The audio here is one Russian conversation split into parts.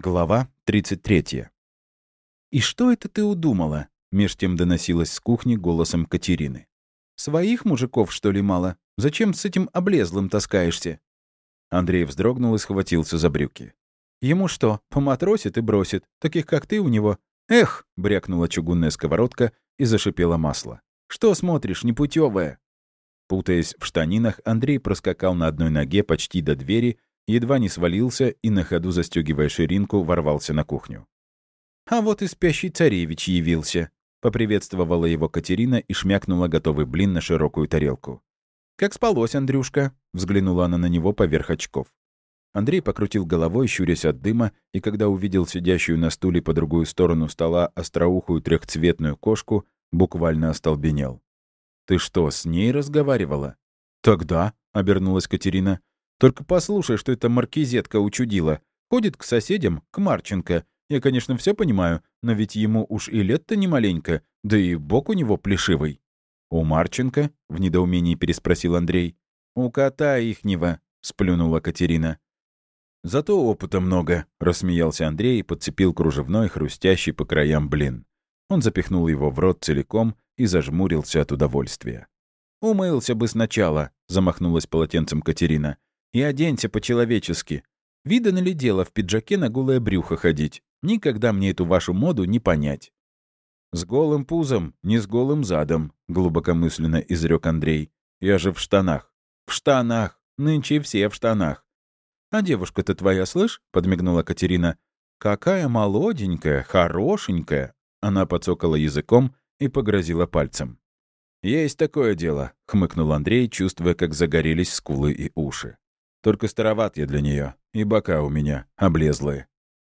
Глава 33. «И что это ты удумала?» — меж тем доносилось с кухни голосом Катерины. «Своих мужиков, что ли, мало? Зачем с этим облезлым таскаешься?» Андрей вздрогнул и схватился за брюки. «Ему что, поматросит и бросит? Таких, как ты, у него...» «Эх!» — брякнула чугунная сковородка и зашипело масло. «Что смотришь, непутевая?» Путаясь в штанинах, Андрей проскакал на одной ноге почти до двери едва не свалился и, на ходу застегивая ширинку, ворвался на кухню. «А вот и спящий царевич явился», — поприветствовала его Катерина и шмякнула готовый блин на широкую тарелку. «Как спалось, Андрюшка?» — взглянула она на него поверх очков. Андрей покрутил головой, щурясь от дыма, и когда увидел сидящую на стуле по другую сторону стола остроухую трехцветную кошку, буквально остолбенел. «Ты что, с ней разговаривала?» «Тогда», — обернулась Катерина, только послушай, что эта маркизетка учудила. Ходит к соседям, к Марченко. Я, конечно, все понимаю, но ведь ему уж и лет-то не маленько, да и бок у него плешивый». «У Марченко?» — в недоумении переспросил Андрей. «У кота ихнего», — сплюнула Катерина. «Зато опыта много», — рассмеялся Андрей и подцепил кружевной, хрустящий по краям блин. Он запихнул его в рот целиком и зажмурился от удовольствия. «Умылся бы сначала», — замахнулась полотенцем Катерина. И оденься по-человечески. Видано ли дело в пиджаке на голое брюхо ходить? Никогда мне эту вашу моду не понять. «С голым пузом, не с голым задом», — глубокомысленно изрек Андрей. «Я же в штанах». «В штанах. Нынче все в штанах». «А девушка-то твоя, слышь?» — подмигнула Катерина. «Какая молоденькая, хорошенькая!» Она подсокала языком и погрозила пальцем. «Есть такое дело», — хмыкнул Андрей, чувствуя, как загорелись скулы и уши. Только староват я для нее, и бока у меня облезлые.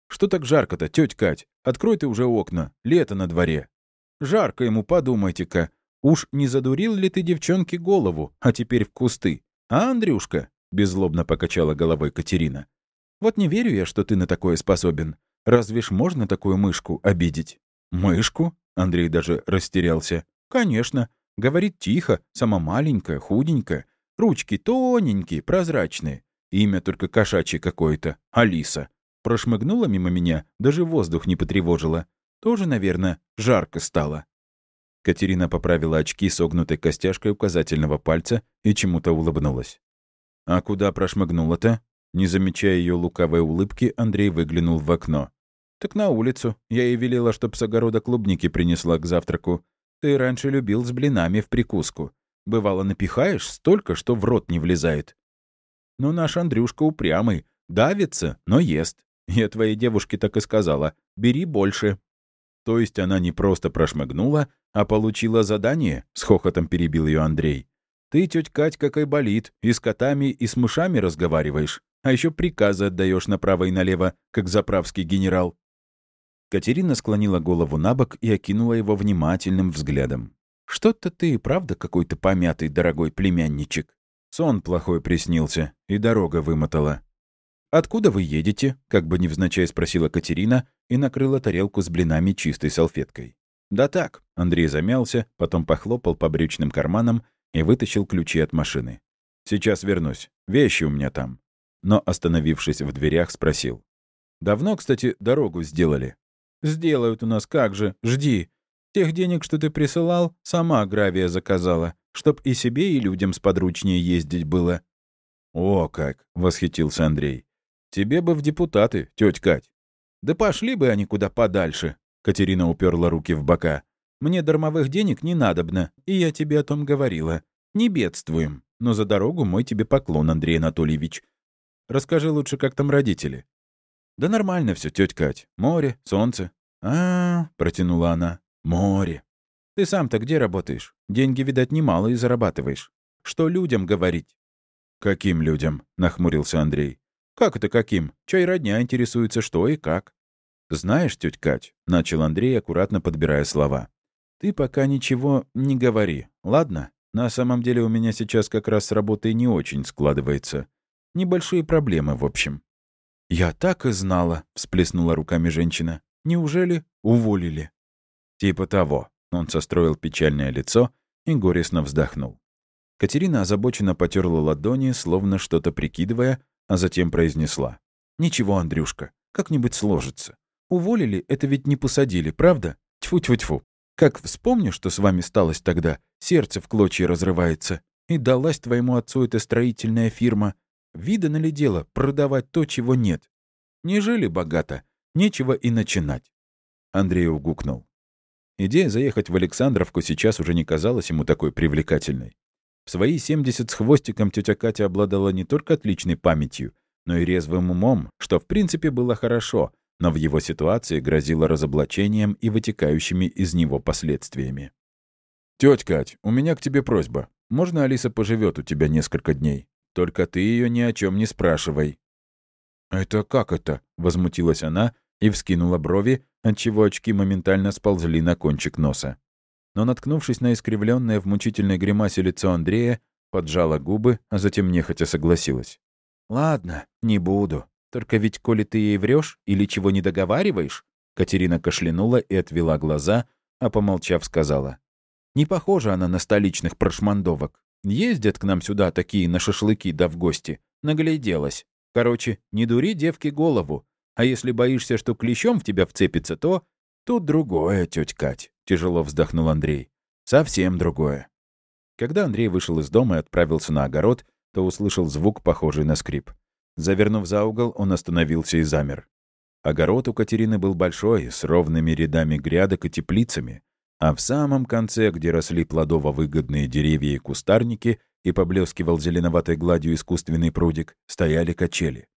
Что так жарко-то, тетя Кать? Открой ты уже окна, лето на дворе. Жарко ему, подумайте-ка. Уж не задурил ли ты девчонке голову, а теперь в кусты? А, Андрюшка? Беззлобно покачала головой Катерина. Вот не верю я, что ты на такое способен. Разве ж можно такую мышку обидеть? Мышку? Андрей даже растерялся. Конечно. Говорит тихо, сама маленькая, худенькая. Ручки тоненькие, прозрачные. Имя только кошачье какое-то. Алиса. Прошмыгнула мимо меня, даже воздух не потревожила. Тоже, наверное, жарко стало. Катерина поправила очки согнутой костяшкой указательного пальца и чему-то улыбнулась. «А куда прошмыгнула-то?» Не замечая ее лукавой улыбки, Андрей выглянул в окно. «Так на улицу. Я ей велела, чтоб с огорода клубники принесла к завтраку. Ты раньше любил с блинами в прикуску. Бывало, напихаешь столько, что в рот не влезает. Но наш Андрюшка упрямый, давится, но ест. Я твоей девушке так и сказала, бери больше. То есть она не просто прошмыгнула, а получила задание, с хохотом перебил ее Андрей. Ты, тетя Кать, какой болит, и с котами, и с мышами разговариваешь, а еще приказы отдаешь направо и налево, как заправский генерал. Катерина склонила голову на бок и окинула его внимательным взглядом. Что-то ты правда какой-то помятый, дорогой племянничек. Сон плохой приснился, и дорога вымотала. «Откуда вы едете?» — как бы невзначай спросила Катерина и накрыла тарелку с блинами чистой салфеткой. «Да так», — Андрей замялся, потом похлопал по брючным карманам и вытащил ключи от машины. «Сейчас вернусь. Вещи у меня там». Но, остановившись в дверях, спросил. «Давно, кстати, дорогу сделали?» «Сделают у нас, как же, жди. Тех денег, что ты присылал, сама гравия заказала, чтоб и себе, и людям сподручнее ездить было». «О как!» — восхитился Андрей. «Тебе бы в депутаты, тетя Кать». «Да пошли бы они куда подальше», — Катерина уперла руки в бока. «Мне дармовых денег не надобно, и я тебе о том говорила. Не бедствуем, но за дорогу мой тебе поклон, Андрей Анатольевич. Расскажи лучше, как там родители». «Да нормально все, тетя Кать. Море, солнце». А, -а, -а протянула она. Море. Ты сам-то где работаешь? Деньги, видать, немало и зарабатываешь. Что людям говорить? Каким людям? Нахмурился Андрей. Как это каким? Чай родня интересуется, что и как. Знаешь, тетя Кать, начал Андрей, аккуратно подбирая слова. Ты пока ничего не говори, ладно? На самом деле у меня сейчас как раз с работой не очень складывается. Небольшие проблемы, в общем. «Я так и знала», — всплеснула руками женщина. «Неужели уволили?» «Типа того». Он состроил печальное лицо и горестно вздохнул. Катерина озабоченно потерла ладони, словно что-то прикидывая, а затем произнесла. «Ничего, Андрюшка, Как-нибудь сложится. Уволили, это ведь не посадили, правда? Тьфу-тьфу-тьфу. Как вспомню, что с вами сталось тогда, сердце в клочья разрывается. И далась твоему отцу эта строительная фирма. Видано ли дело продавать то, чего нет? Не жили богато, нечего и начинать. Андрей угукнул. Идея заехать в Александровку сейчас уже не казалась ему такой привлекательной. В свои 70 с хвостиком тетя Катя обладала не только отличной памятью, но и резвым умом, что в принципе было хорошо, но в его ситуации грозило разоблачением и вытекающими из него последствиями. «Тёть Кать, у меня к тебе просьба. Можно Алиса поживет у тебя несколько дней? Только ты ее ни о чем не спрашивай». «Это как это?» — возмутилась она и вскинула брови, отчего очки моментально сползли на кончик носа. Но, наткнувшись на искривленное в мучительной гримасе лицо Андрея, поджала губы, а затем нехотя согласилась. «Ладно, не буду. Только ведь, коли ты ей врешь или чего не договариваешь...» Катерина кашлянула и отвела глаза, а, помолчав, сказала. «Не похожа она на столичных прошмандовок. Ездят к нам сюда такие на шашлыки да в гости. Нагляделась. Короче, не дури девке голову. А если боишься, что клещом в тебя вцепится, то... Тут другое, тетя Кать», — тяжело вздохнул Андрей. «Совсем другое». Когда Андрей вышел из дома и отправился на огород, то услышал звук, похожий на скрип. Завернув за угол, он остановился и замер. Огород у Катерины был большой, с ровными рядами грядок и теплицами, а в самом конце, где росли плодово-выгодные деревья и кустарники, и поблескивал зеленоватой гладью искусственный прудик, стояли качели.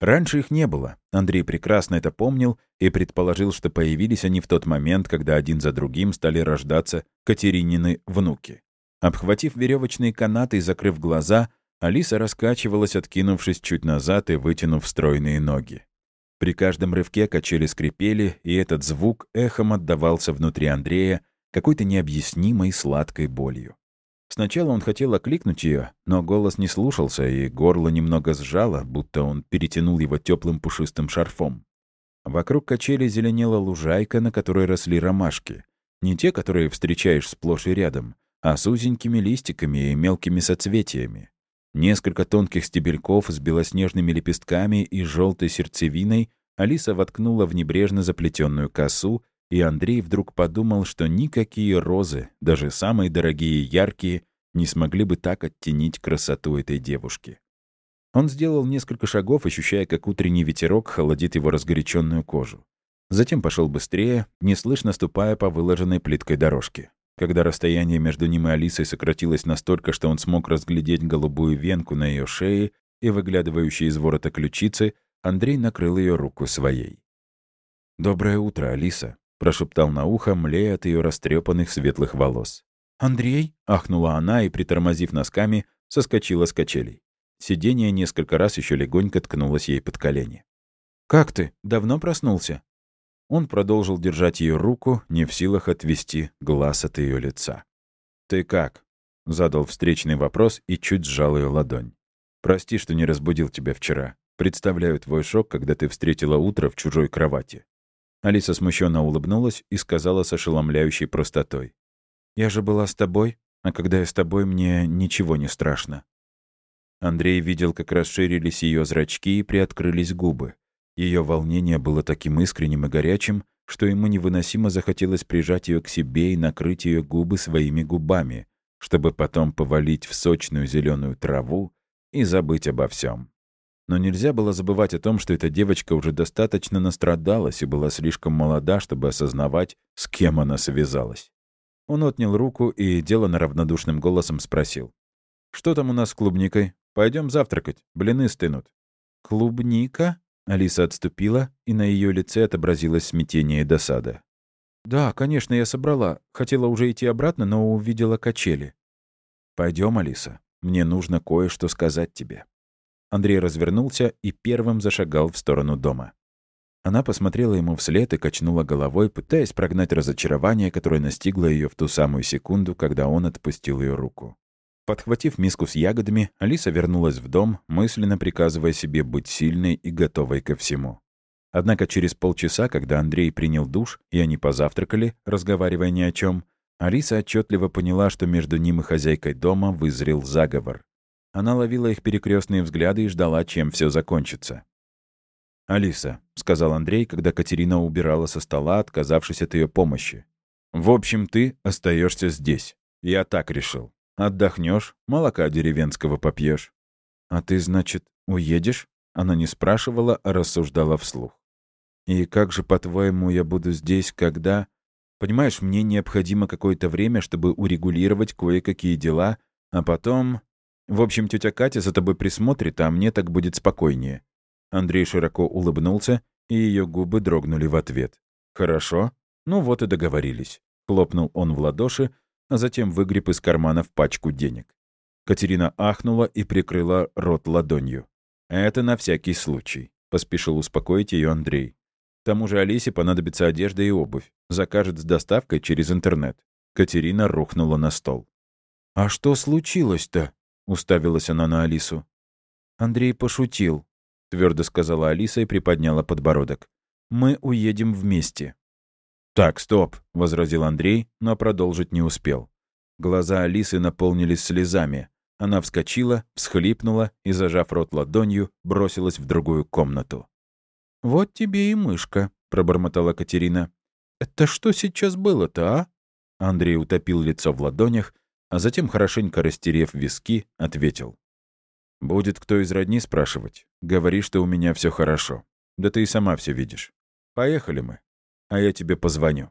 Раньше их не было. Андрей прекрасно это помнил и предположил, что появились они в тот момент, когда один за другим стали рождаться Катеринины внуки. Обхватив веревочные канаты и закрыв глаза, Алиса раскачивалась, откинувшись чуть назад и вытянув стройные ноги. При каждом рывке качели скрипели, и этот звук эхом отдавался внутри Андрея какой-то необъяснимой сладкой болью. Сначала он хотел окликнуть ее, но голос не слушался, и горло немного сжало, будто он перетянул его теплым пушистым шарфом. Вокруг качели зеленела лужайка, на которой росли ромашки. Не те, которые встречаешь сплошь и рядом, а с узенькими листиками и мелкими соцветиями. Несколько тонких стебельков с белоснежными лепестками и желтой сердцевиной Алиса воткнула в небрежно заплетенную косу, и Андрей вдруг подумал, что никакие розы, даже самые дорогие и яркие, не смогли бы так оттенить красоту этой девушки. Он сделал несколько шагов, ощущая, как утренний ветерок холодит его разгоряченную кожу. Затем пошел быстрее, неслышно ступая по выложенной плиткой дорожке. Когда расстояние между ним и Алисой сократилось настолько, что он смог разглядеть голубую венку на ее шее и выглядывающие из ворота ключицы, Андрей накрыл ее руку своей. «Доброе утро, Алиса», — прошептал на ухо, млея от ее растрепанных светлых волос. «Андрей?» — ахнула она и, притормозив носками, соскочила с качелей. Сиденье несколько раз еще легонько ткнулось ей под колени. «Как ты? Давно проснулся?» Он продолжил держать ее руку, не в силах отвести глаз от ее лица. «Ты как?» — задал встречный вопрос и чуть сжал ее ладонь. «Прости, что не разбудил тебя вчера. Представляю твой шок, когда ты встретила утро в чужой кровати». Алиса смущенно улыбнулась и сказала с ошеломляющей простотой. «Я же была с тобой, а когда я с тобой, мне ничего не страшно». Андрей видел, как расширились ее зрачки и приоткрылись губы. Ее волнение было таким искренним и горячим, что ему невыносимо захотелось прижать ее к себе и накрыть ее губы своими губами, чтобы потом повалить в сочную зеленую траву и забыть обо всем. Но нельзя было забывать о том, что эта девочка уже достаточно настрадалась и была слишком молода, чтобы осознавать, с кем она связалась. Он отнял руку и, деланно равнодушным голосом, спросил. «Что там у нас с клубникой? Пойдем завтракать, блины стынут». «Клубника?» Алиса отступила, и на ее лице отобразилось смятение и досада. «Да, конечно, я собрала. Хотела уже идти обратно, но увидела качели». Пойдем, Алиса. Мне нужно кое-что сказать тебе». Андрей развернулся и первым зашагал в сторону дома. Она посмотрела ему вслед и качнула головой, пытаясь прогнать разочарование, которое настигло ее в ту самую секунду, когда он отпустил ее руку. Подхватив миску с ягодами, Алиса вернулась в дом, мысленно приказывая себе быть сильной и готовой ко всему. Однако через полчаса, когда Андрей принял душ, и они позавтракали, разговаривая ни о чем, Алиса отчетливо поняла, что между ним и хозяйкой дома вызрел заговор. Она ловила их перекрестные взгляды и ждала, чем все закончится. «Алиса», — сказал Андрей, когда Катерина убирала со стола, отказавшись от ее помощи. «В общем, ты остаешься здесь. Я так решил. Отдохнешь, молока деревенского попьешь. «А ты, значит, уедешь?» Она не спрашивала, а рассуждала вслух. «И как же, по-твоему, я буду здесь, когда...» «Понимаешь, мне необходимо какое-то время, чтобы урегулировать кое-какие дела, а потом...» «В общем, тетя Катя за тобой присмотрит, а мне так будет спокойнее. Андрей широко улыбнулся, и ее губы дрогнули в ответ. «Хорошо. Ну вот и договорились». Хлопнул он в ладоши, а затем выгреб из кармана в пачку денег. Катерина ахнула и прикрыла рот ладонью. «Это на всякий случай», — поспешил успокоить ее Андрей. «К тому же Алисе понадобится одежда и обувь. Закажет с доставкой через интернет». Катерина рухнула на стол. «А что случилось-то?» — уставилась она на Алису. Андрей пошутил. — твердо сказала Алиса и приподняла подбородок. «Мы уедем вместе». «Так, стоп», — возразил Андрей, но продолжить не успел. Глаза Алисы наполнились слезами. Она вскочила, всхлипнула и, зажав рот ладонью, бросилась в другую комнату. «Вот тебе и мышка», — пробормотала Катерина. «Это что сейчас было-то, а?» Андрей утопил лицо в ладонях, а затем, хорошенько растерев виски, ответил. Будет кто из родни спрашивать. Говори, что у меня все хорошо. Да ты и сама все видишь. Поехали мы. А я тебе позвоню.